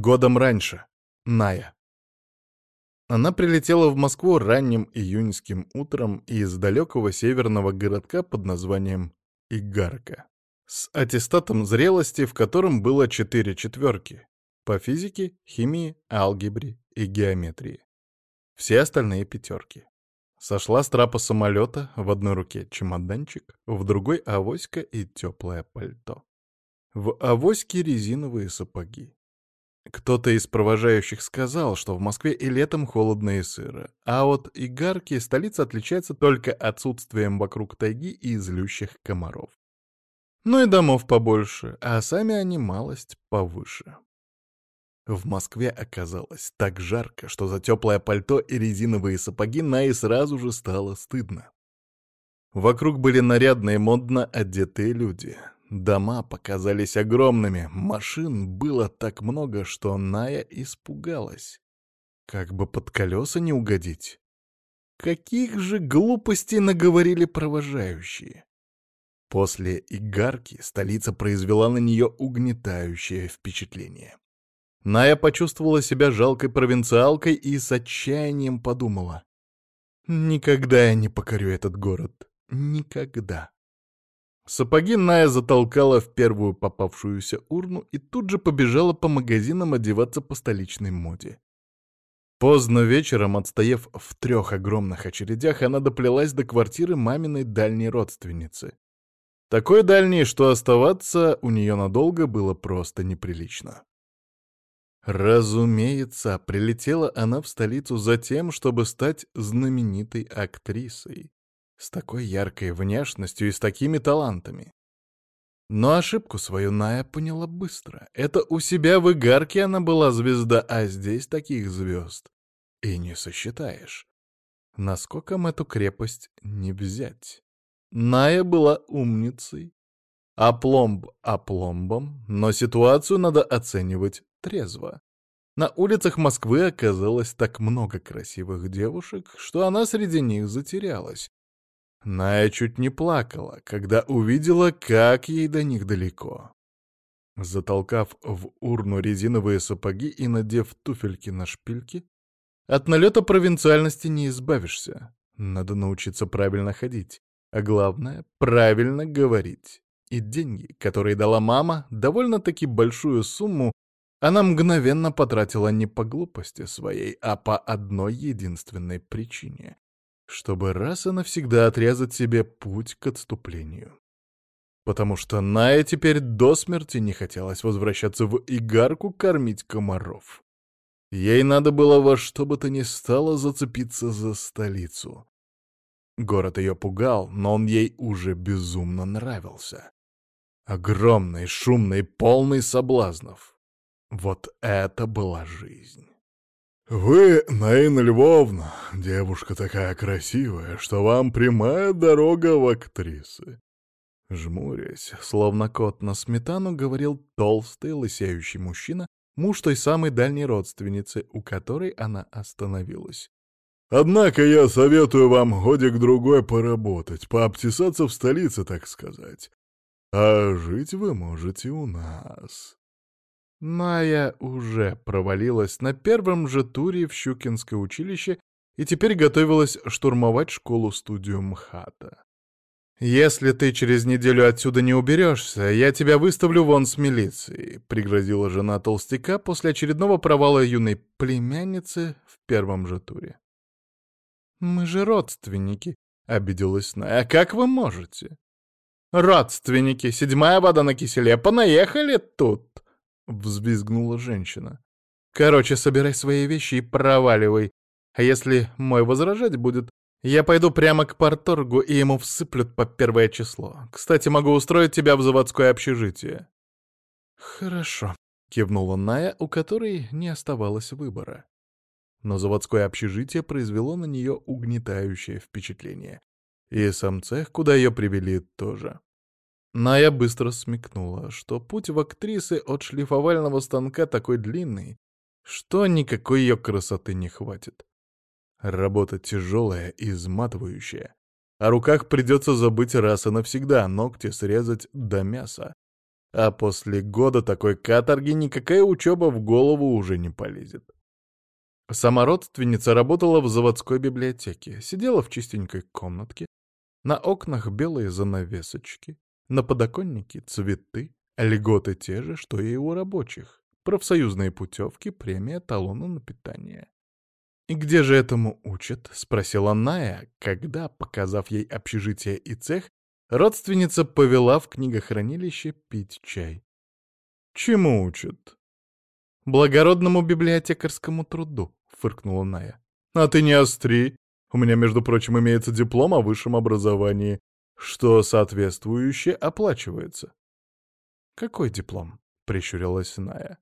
Годом раньше. Ная. Она прилетела в Москву ранним июньским утром из далекого северного городка под названием Игарка. С аттестатом зрелости, в котором было четыре четверки. По физике, химии, алгебре и геометрии. Все остальные пятерки. Сошла с трапа самолета, в одной руке чемоданчик, в другой — авоська и теплое пальто. В авоське резиновые сапоги. Кто-то из провожающих сказал, что в Москве и летом холодно и сыро, а от Игарки столица отличается только отсутствием вокруг тайги и злющих комаров. Ну и домов побольше, а сами они малость повыше. В Москве оказалось так жарко, что за теплое пальто и резиновые сапоги Наи сразу же стало стыдно. Вокруг были нарядные, модно одетые люди. Дома показались огромными, машин было так много, что Ная испугалась. Как бы под колеса не угодить. Каких же глупостей наговорили провожающие. После Игарки столица произвела на нее угнетающее впечатление. Ная почувствовала себя жалкой провинциалкой и с отчаянием подумала. «Никогда я не покорю этот город. Никогда». Сапоги Ная затолкала в первую попавшуюся урну и тут же побежала по магазинам одеваться по столичной моде. Поздно вечером, отстояв в трех огромных очередях, она доплелась до квартиры маминой дальней родственницы. Такой дальней, что оставаться у нее надолго было просто неприлично. Разумеется, прилетела она в столицу за тем, чтобы стать знаменитой актрисой. С такой яркой внешностью и с такими талантами. Но ошибку свою Ная поняла быстро. Это у себя в Игарке она была звезда, а здесь таких звезд и не сосчитаешь. Наскоком эту крепость не взять. Ная была умницей. Опломб опломбом, но ситуацию надо оценивать трезво. На улицах Москвы оказалось так много красивых девушек, что она среди них затерялась. Ная чуть не плакала, когда увидела, как ей до них далеко. Затолкав в урну резиновые сапоги и надев туфельки на шпильки, от налета провинциальности не избавишься. Надо научиться правильно ходить, а главное — правильно говорить. И деньги, которые дала мама, довольно-таки большую сумму, она мгновенно потратила не по глупости своей, а по одной единственной причине — чтобы раз и навсегда отрезать себе путь к отступлению. Потому что Ная теперь до смерти не хотелось возвращаться в Игарку кормить комаров. Ей надо было во что бы то ни стало зацепиться за столицу. Город ее пугал, но он ей уже безумно нравился. Огромный, шумный, полный соблазнов. Вот это была жизнь. «Вы, Наина Львовна, девушка такая красивая, что вам прямая дорога в актрисы». Жмурясь, словно кот на сметану, говорил толстый, лысеющий мужчина, муж той самой дальней родственницы, у которой она остановилась. «Однако я советую вам годик-другой поработать, пообтесаться в столице, так сказать. А жить вы можете у нас». Майя уже провалилась на первом же туре в Щукинское училище и теперь готовилась штурмовать школу-студию МХАТа. «Если ты через неделю отсюда не уберешься, я тебя выставлю вон с милицией», — пригрозила жена толстяка после очередного провала юной племянницы в первом же туре. «Мы же родственники», — обиделась Ная. «А как вы можете?» «Родственники, седьмая вода на киселе, понаехали тут!» — взвизгнула женщина. «Короче, собирай свои вещи и проваливай. А если мой возражать будет, я пойду прямо к порторгу, и ему всыплют по первое число. Кстати, могу устроить тебя в заводское общежитие». «Хорошо», — кивнула Ная, у которой не оставалось выбора. Но заводское общежитие произвело на нее угнетающее впечатление. И сам цех, куда ее привели, тоже. Ная быстро смекнула, что путь в актрисы от шлифовального станка такой длинный, что никакой ее красоты не хватит. Работа тяжелая и изматывающая. О руках придется забыть раз и навсегда, ногти срезать до мяса. А после года такой каторги никакая учеба в голову уже не полезет. Сама родственница работала в заводской библиотеке, сидела в чистенькой комнатке, на окнах белые занавесочки, на подоконнике цветы, льготы те же, что и у рабочих, профсоюзные путевки, премия, талоны на питание. «И где же этому учат?» — спросила Ная, когда, показав ей общежитие и цех, родственница повела в книгохранилище пить чай. «Чему учат?» «Благородному библиотекарскому труду», — фыркнула Ная. «А ты не остри. У меня, между прочим, имеется диплом о высшем образовании, что соответствующе оплачивается». «Какой диплом?» — прищурилась Ная.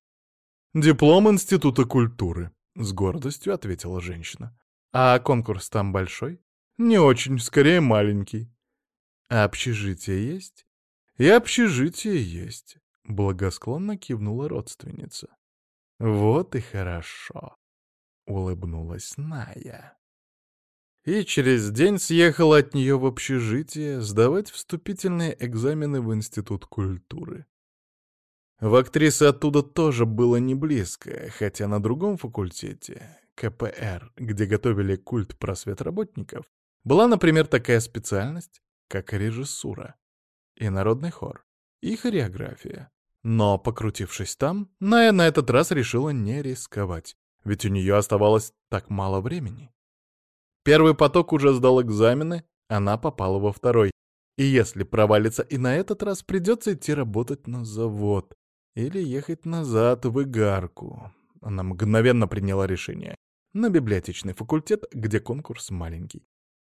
«Диплом Института культуры», — с гордостью ответила женщина. «А конкурс там большой?» «Не очень, скорее маленький». «А общежитие есть?» «И общежитие есть», — благосклонно кивнула родственница. «Вот и хорошо», — улыбнулась Ная. И через день съехала от нее в общежитие сдавать вступительные экзамены в Институт культуры. В актрисы оттуда тоже было не близко, хотя на другом факультете, КПР, где готовили культ просвет работников, была, например, такая специальность, как режиссура, и народный хор, и хореография. Но, покрутившись там, Ная на этот раз решила не рисковать, ведь у нее оставалось так мало времени. Первый поток уже сдал экзамены, она попала во второй. И если провалится и на этот раз, придется идти работать на завод или ехать назад в Игарку. Она мгновенно приняла решение. На библиотечный факультет, где конкурс маленький.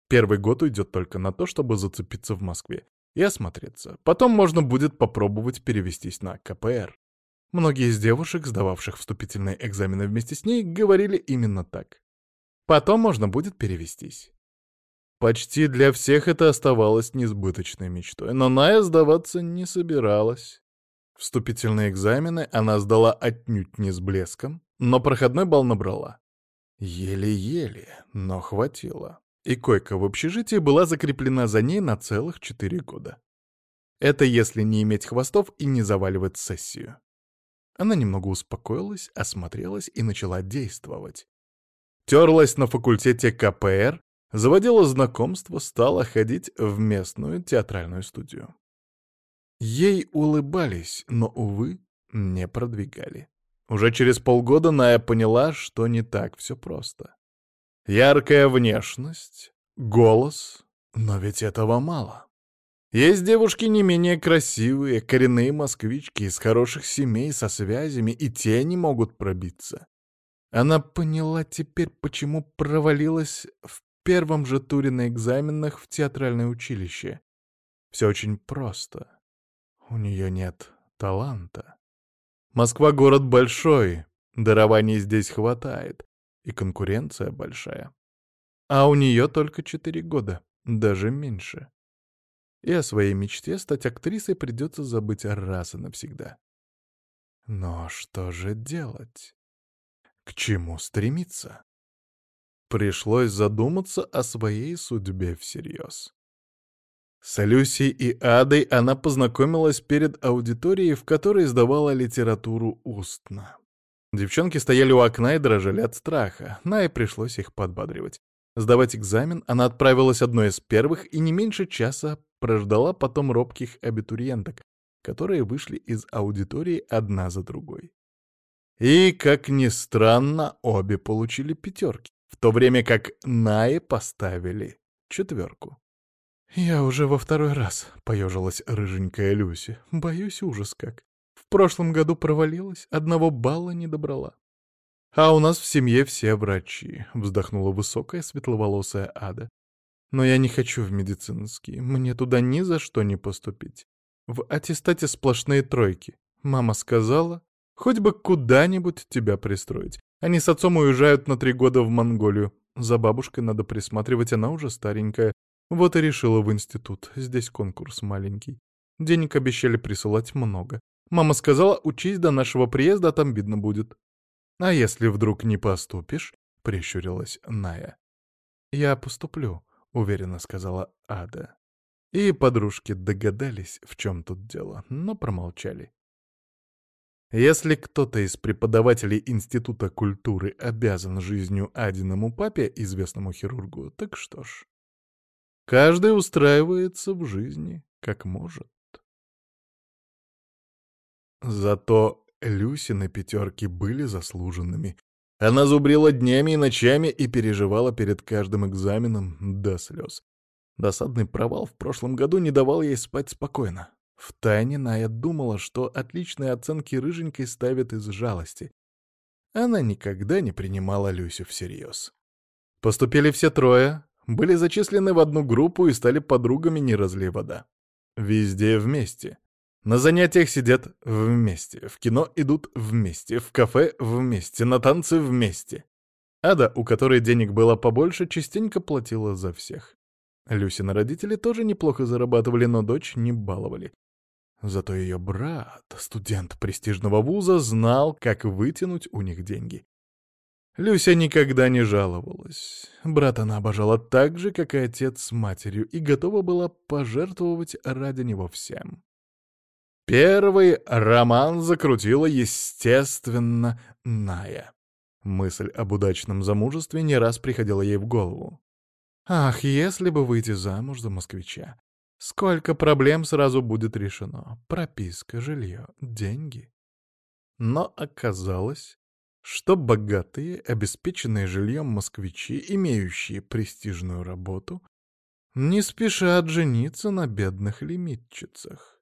Первый год уйдет только на то, чтобы зацепиться в Москве и осмотреться. Потом можно будет попробовать перевестись на КПР. Многие из девушек, сдававших вступительные экзамены вместе с ней, говорили именно так. Потом можно будет перевестись. Почти для всех это оставалось несбыточной мечтой, но Ная сдаваться не собиралась. Вступительные экзамены она сдала отнюдь не с блеском, но проходной балл набрала. Еле-еле, но хватило и койка в общежитии была закреплена за ней на целых четыре года. Это если не иметь хвостов и не заваливать сессию. Она немного успокоилась, осмотрелась и начала действовать. Терлась на факультете КПР, заводила знакомства, стала ходить в местную театральную студию. Ей улыбались, но, увы, не продвигали. Уже через полгода Ная поняла, что не так все просто. Яркая внешность, голос, но ведь этого мало. Есть девушки не менее красивые, коренные москвички из хороших семей со связями, и те не могут пробиться. Она поняла теперь, почему провалилась в первом же туре на экзаменах в театральное училище. Все очень просто. У нее нет таланта. Москва — город большой, дарований здесь хватает и конкуренция большая. А у нее только четыре года, даже меньше. И о своей мечте стать актрисой придется забыть раз и навсегда. Но что же делать? К чему стремиться? Пришлось задуматься о своей судьбе всерьез. С Люсей и Адой она познакомилась перед аудиторией, в которой издавала литературу устно. Девчонки стояли у окна и дрожали от страха. Най пришлось их подбадривать. Сдавать экзамен она отправилась одной из первых и не меньше часа прождала потом робких абитуриенток, которые вышли из аудитории одна за другой. И, как ни странно, обе получили пятерки, в то время как Наи поставили четверку. «Я уже во второй раз», — поежилась рыженькая Люси. «Боюсь ужас как. В прошлом году провалилась, одного балла не добрала. «А у нас в семье все врачи», — вздохнула высокая светловолосая Ада. «Но я не хочу в медицинский, мне туда ни за что не поступить. В аттестате сплошные тройки. Мама сказала, хоть бы куда-нибудь тебя пристроить. Они с отцом уезжают на три года в Монголию. За бабушкой надо присматривать, она уже старенькая. Вот и решила в институт, здесь конкурс маленький. Денег обещали присылать много. Мама сказала, учись до нашего приезда, а там видно будет. А если вдруг не поступишь? Прищурилась Ная. Я поступлю, уверенно сказала Ада. И подружки догадались, в чем тут дело, но промолчали. Если кто-то из преподавателей Института культуры обязан жизнью Адиному папе, известному хирургу, так что ж. Каждый устраивается в жизни, как может. Зато Люсины пятерки были заслуженными. Она зубрила днями и ночами и переживала перед каждым экзаменом до слез. Досадный провал в прошлом году не давал ей спать спокойно. Втайне Ная думала, что отличные оценки рыженькой ставят из жалости. Она никогда не принимала Люсю всерьез. Поступили все трое, были зачислены в одну группу и стали подругами «Не разлей вода». Везде вместе. На занятиях сидят вместе, в кино идут вместе, в кафе вместе, на танцы вместе. Ада, у которой денег было побольше, частенько платила за всех. Люсина родители тоже неплохо зарабатывали, но дочь не баловали. Зато ее брат, студент престижного вуза, знал, как вытянуть у них деньги. Люся никогда не жаловалась. Брат она обожала так же, как и отец с матерью, и готова была пожертвовать ради него всем. Первый роман закрутила, естественно, Ная. Мысль об удачном замужестве не раз приходила ей в голову. Ах, если бы выйти замуж за москвича. Сколько проблем сразу будет решено. Прописка, жилье, деньги. Но оказалось, что богатые, обеспеченные жильем москвичи, имеющие престижную работу, не спешат жениться на бедных лимитчицах.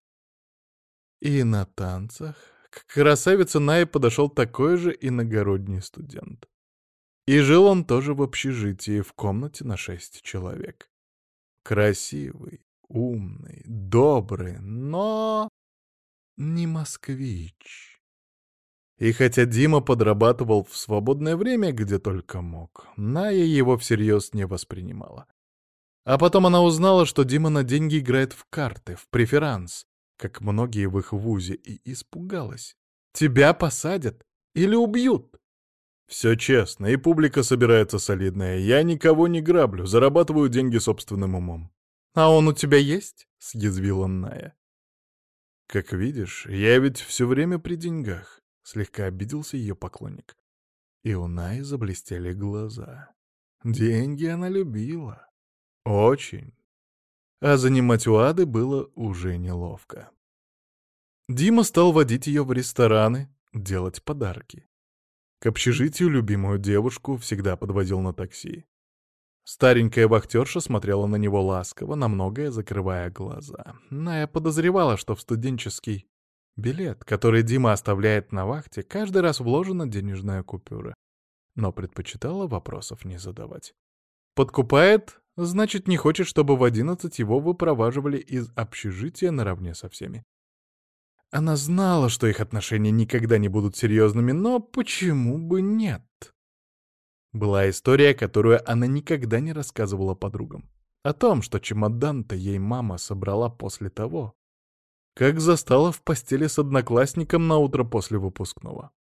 И на танцах к красавице Най подошел такой же иногородний студент. И жил он тоже в общежитии, в комнате на шесть человек. Красивый, умный, добрый, но не москвич. И хотя Дима подрабатывал в свободное время, где только мог, Ная его всерьез не воспринимала. А потом она узнала, что Дима на деньги играет в карты, в преферанс, как многие в их вузе, и испугалась. «Тебя посадят или убьют?» «Все честно, и публика собирается солидная. Я никого не граблю, зарабатываю деньги собственным умом. «А он у тебя есть?» — съязвила Ная. «Как видишь, я ведь все время при деньгах», — слегка обиделся ее поклонник. И у Наи заблестели глаза. Деньги она любила. Очень. А занимать у Ады было уже неловко. Дима стал водить ее в рестораны, делать подарки. К общежитию любимую девушку всегда подвозил на такси. Старенькая вахтерша смотрела на него ласково, на многое закрывая глаза. Ная подозревала, что в студенческий билет, который Дима оставляет на вахте, каждый раз вложена денежная купюра. Но предпочитала вопросов не задавать. Подкупает, значит, не хочет, чтобы в одиннадцать его выпроваживали из общежития наравне со всеми. Она знала, что их отношения никогда не будут серьезными, но почему бы нет? Была история, которую она никогда не рассказывала подругам. О том, что чемодан-то ей мама собрала после того, как застала в постели с одноклассником на утро после выпускного.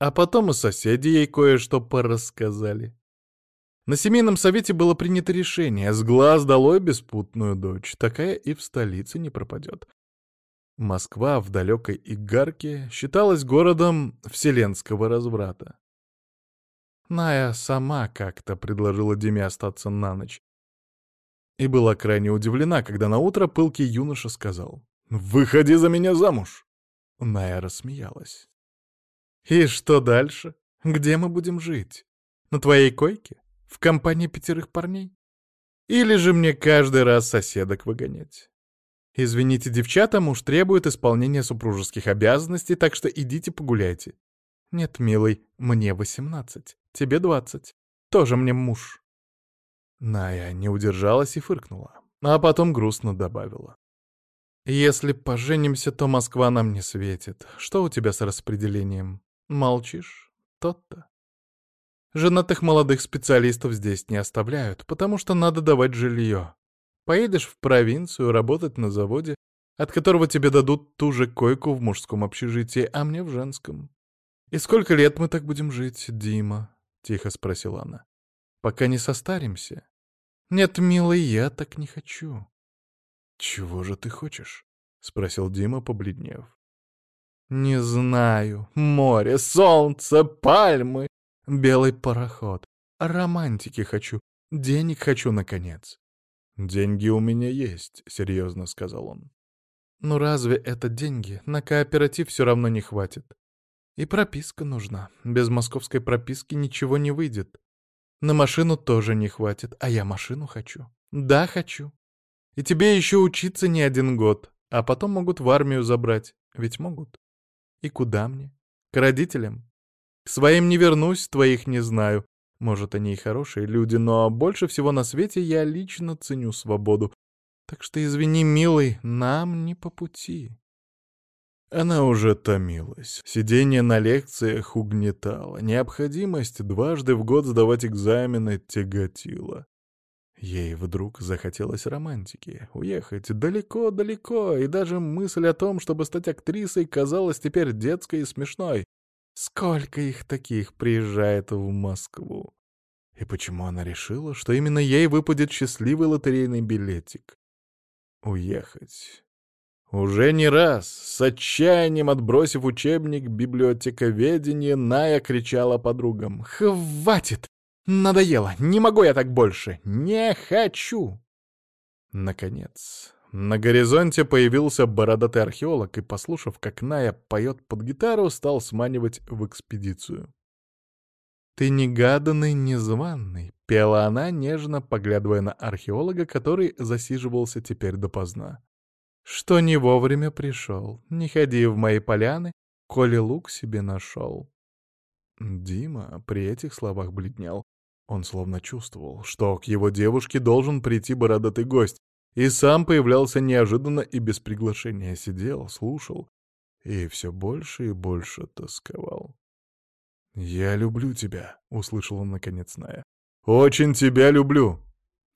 А потом и соседи ей кое-что порассказали. На семейном совете было принято решение «с глаз долой беспутную дочь, такая и в столице не пропадет». Москва в далекой Игарке считалась городом вселенского разврата. Ная сама как-то предложила Диме остаться на ночь. И была крайне удивлена, когда наутро пылкий юноша сказал «Выходи за меня замуж!» Ная рассмеялась. «И что дальше? Где мы будем жить? На твоей койке? В компании пятерых парней? Или же мне каждый раз соседок выгонять? Извините, девчата, муж требует исполнения супружеских обязанностей, так что идите погуляйте. Нет, милый, мне восемнадцать. Тебе двадцать. Тоже мне муж». Ная не удержалась и фыркнула, а потом грустно добавила. «Если поженимся, то Москва нам не светит. Что у тебя с распределением? Молчишь? Тот-то. Женатых молодых специалистов здесь не оставляют, потому что надо давать жилье. Поедешь в провинцию работать на заводе, от которого тебе дадут ту же койку в мужском общежитии, а мне в женском. И сколько лет мы так будем жить, Дима? — тихо спросила она. «Пока не состаримся?» «Нет, милый, я так не хочу». «Чего же ты хочешь?» — спросил Дима, побледнев. Не знаю. Море, солнце, пальмы, белый пароход. Романтики хочу. Денег хочу, наконец. «Деньги у меня есть», — серьезно сказал он. «Ну разве это деньги? На кооператив все равно не хватит. И прописка нужна. Без московской прописки ничего не выйдет. На машину тоже не хватит, а я машину хочу. Да, хочу. И тебе еще учиться не один год, а потом могут в армию забрать. Ведь могут. И куда мне? К родителям? К своим не вернусь, твоих не знаю. Может, они и хорошие люди, но больше всего на свете я лично ценю свободу. Так что извини, милый, нам не по пути. Она уже томилась. Сидение на лекциях угнетало. Необходимость дважды в год сдавать экзамены тяготила. Ей вдруг захотелось романтики, уехать далеко-далеко, и даже мысль о том, чтобы стать актрисой, казалась теперь детской и смешной. Сколько их таких приезжает в Москву? И почему она решила, что именно ей выпадет счастливый лотерейный билетик? Уехать. Уже не раз, с отчаянием отбросив учебник библиотековедения, Ная кричала подругам. «Хватит! Надоело! Не могу я так больше! Не хочу!» Наконец, на горизонте появился бородатый археолог и, послушав, как Ная поет под гитару, стал сманивать в экспедицию. «Ты негаданный, незваный», — пела она, нежно поглядывая на археолога, который засиживался теперь допоздна. «Что не вовремя пришел, не ходи в мои поляны, коли лук себе нашел». Дима при этих словах бледнел. Он словно чувствовал, что к его девушке должен прийти бородатый гость, и сам появлялся неожиданно и без приглашения. Сидел, слушал и все больше и больше тосковал. «Я люблю тебя», — услышал он наконец Ная. «Очень тебя люблю».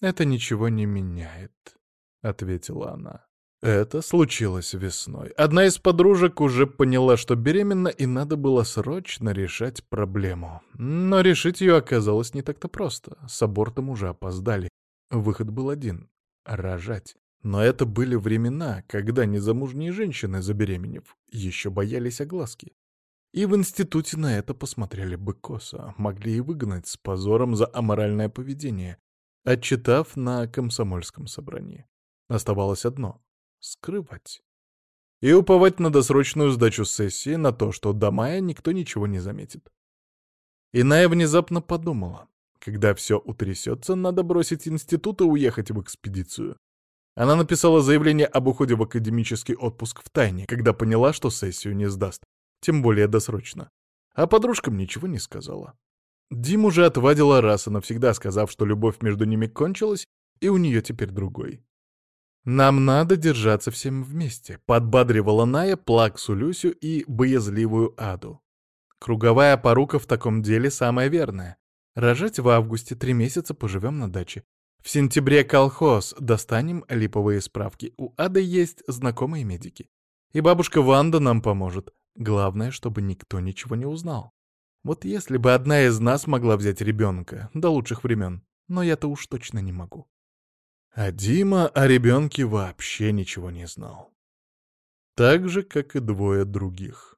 «Это ничего не меняет», — ответила она. Это случилось весной. Одна из подружек уже поняла, что беременна, и надо было срочно решать проблему. Но решить ее оказалось не так-то просто. С абортом уже опоздали. Выход был один рожать. Но это были времена, когда незамужние женщины, забеременев, еще боялись огласки. И в институте на это посмотрели бы косо, могли и выгнать с позором за аморальное поведение, отчитав на комсомольском собрании. Оставалось одно — скрывать. И уповать на досрочную сдачу сессии, на то, что до мая никто ничего не заметит. Иная внезапно подумала, когда все утрясется, надо бросить институт и уехать в экспедицию. Она написала заявление об уходе в академический отпуск в тайне, когда поняла, что сессию не сдаст, тем более досрочно. А подружкам ничего не сказала. Диму же отвадила раз и навсегда, сказав, что любовь между ними кончилась, и у нее теперь другой. «Нам надо держаться всем вместе», — подбадривала Ная Плаксу Люсю и боязливую Аду. Круговая порука в таком деле самая верная. Рожать в августе, три месяца поживем на даче. В сентябре колхоз, достанем липовые справки. У Ады есть знакомые медики. И бабушка Ванда нам поможет. Главное, чтобы никто ничего не узнал. Вот если бы одна из нас могла взять ребенка до лучших времен, но я-то уж точно не могу. А Дима о ребенке вообще ничего не знал. Так же, как и двое других.